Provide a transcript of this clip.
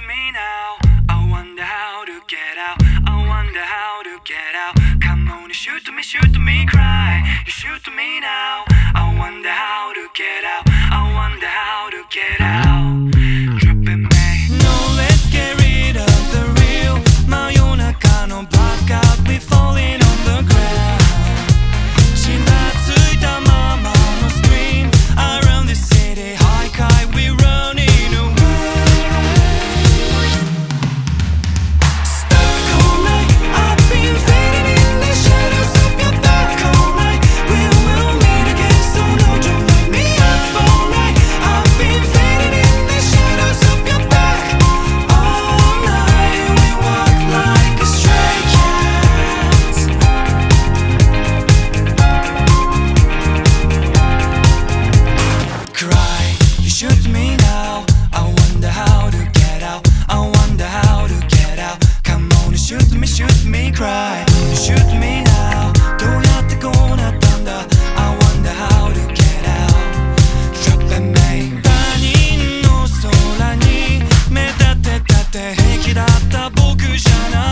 to me now. I wonder how to get out. I wonder how to get out. Come on, you shoot me, shoot me, cry. You shoot me now. I wonder how to. illusion